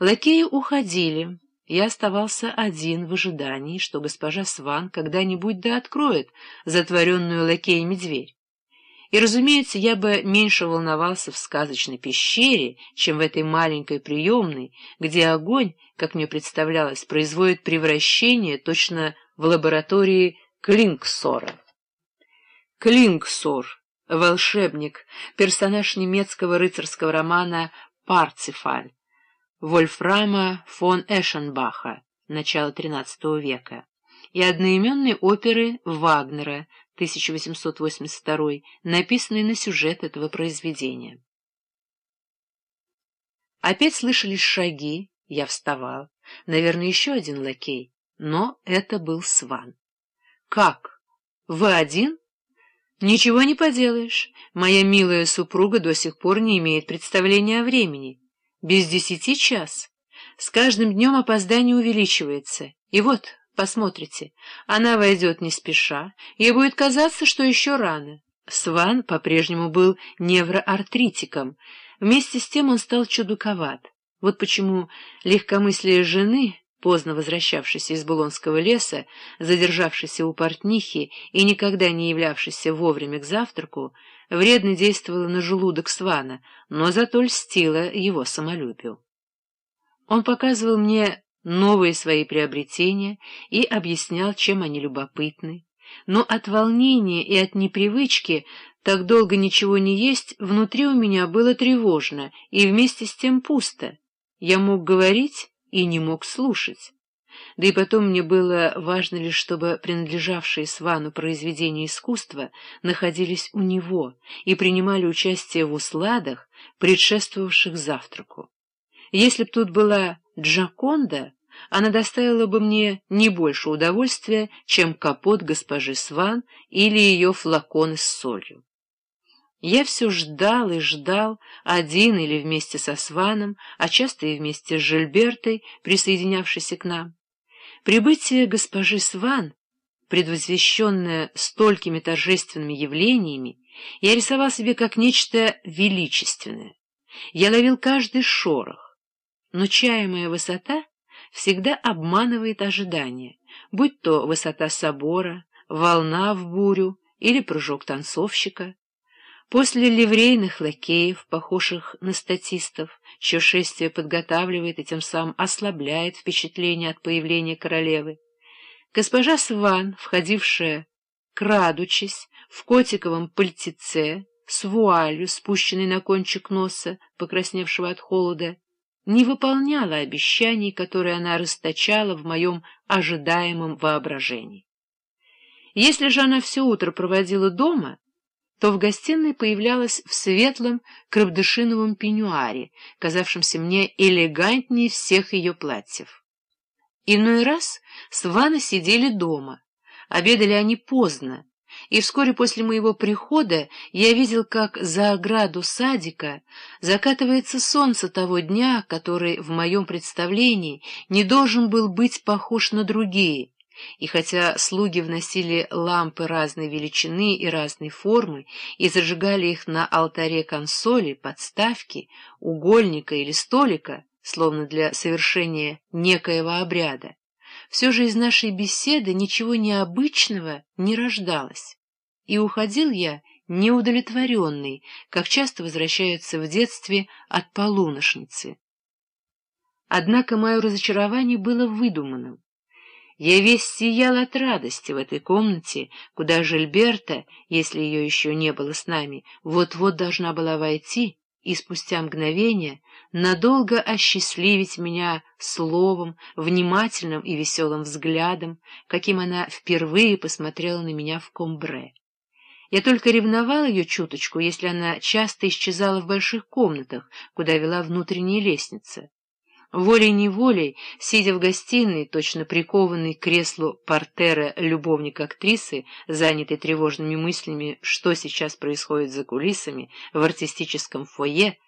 Лакеи уходили. Я оставался один в ожидании, что госпожа Сван когда-нибудь да откроет затворенную лакеями дверь. И, разумеется, я бы меньше волновался в сказочной пещере, чем в этой маленькой приемной, где огонь, как мне представлялось, производит превращение точно в лаборатории Клинксора. Клинксор, волшебник, персонаж немецкого рыцарского романа «Парцифаль», Вольфрама фон Эшенбаха, начала XIII века, и одноименной оперы Вагнера, 1882, написанной на сюжет этого произведения. Опять слышались шаги, я вставал, наверное, еще один лакей, но это был Сван. «Как? Вы один?» «Ничего не поделаешь. Моя милая супруга до сих пор не имеет представления о времени. Без десяти час. С каждым днем опоздание увеличивается. И вот, посмотрите, она войдет не спеша, и будет казаться, что еще рано». Сван по-прежнему был невроартритиком. Вместе с тем он стал чудаковат. Вот почему легкомыслие жены поздно возвращавшийся из Булонского леса, задержавшийся у портнихи и никогда не являвшийся вовремя к завтраку, вредно действовало на желудок Свана, но зато льстило его самолюбию. Он показывал мне новые свои приобретения и объяснял, чем они любопытны. Но от волнения и от непривычки так долго ничего не есть внутри у меня было тревожно и вместе с тем пусто. Я мог говорить и не мог слушать. Да и потом мне было важно лишь, чтобы принадлежавшие Свану произведения искусства находились у него и принимали участие в усладах, предшествовавших завтраку. Если б тут была Джаконда, она доставила бы мне не больше удовольствия, чем капот госпожи Сван или ее флаконы с солью. Я все ждал и ждал, один или вместе со Сваном, а часто и вместе с Жильбертой, присоединявшейся к нам. Прибытие госпожи Сван, предвозвещенное столькими торжественными явлениями, я рисовал себе как нечто величественное. Я ловил каждый шорох, но чаемая высота всегда обманывает ожидания, будь то высота собора, волна в бурю или прыжок танцовщика. После ливрейных лакеев, похожих на статистов, чье шествие подготавливает и тем самым ослабляет впечатление от появления королевы, госпожа Сван, входившая, крадучись, в котиковом пальтеце, с вуалью, спущенной на кончик носа, покрасневшего от холода, не выполняла обещаний, которые она расточала в моем ожидаемом воображении. Если же она все утро проводила дома, то в гостиной появлялась в светлом крабдышиновом пеньюаре, казавшемся мне элегантнее всех ее платьев. Иной раз с Ванной сидели дома. Обедали они поздно, и вскоре после моего прихода я видел, как за ограду садика закатывается солнце того дня, который в моем представлении не должен был быть похож на другие — и хотя слуги вносили лампы разной величины и разной формы и зажигали их на алтаре консоли, подставки, угольника или столика, словно для совершения некоего обряда, все же из нашей беседы ничего необычного не рождалось. И уходил я неудовлетворенный, как часто возвращаются в детстве от полуношницы. Однако мое разочарование было выдуманным. Я весь сиял от радости в этой комнате, куда Жильберта, если ее еще не было с нами, вот-вот должна была войти и спустя мгновение надолго осчастливить меня словом, внимательным и веселым взглядом, каким она впервые посмотрела на меня в комбре. Я только ревновал ее чуточку, если она часто исчезала в больших комнатах, куда вела внутренняя лестница. Волей-неволей, сидя в гостиной, точно прикованный к креслу портера любовник актрисы, занятый тревожными мыслями, что сейчас происходит за кулисами, в артистическом фойе,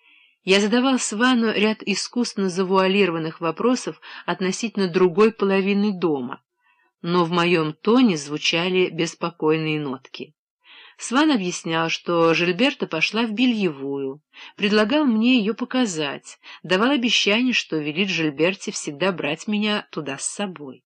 я задавал Свану ряд искусно завуалированных вопросов относительно другой половины дома, но в моем тоне звучали беспокойные нотки. Сван объяснял, что Жильберта пошла в бельевую, предлагал мне ее показать, давал обещание, что велит Жильберте всегда брать меня туда с собой.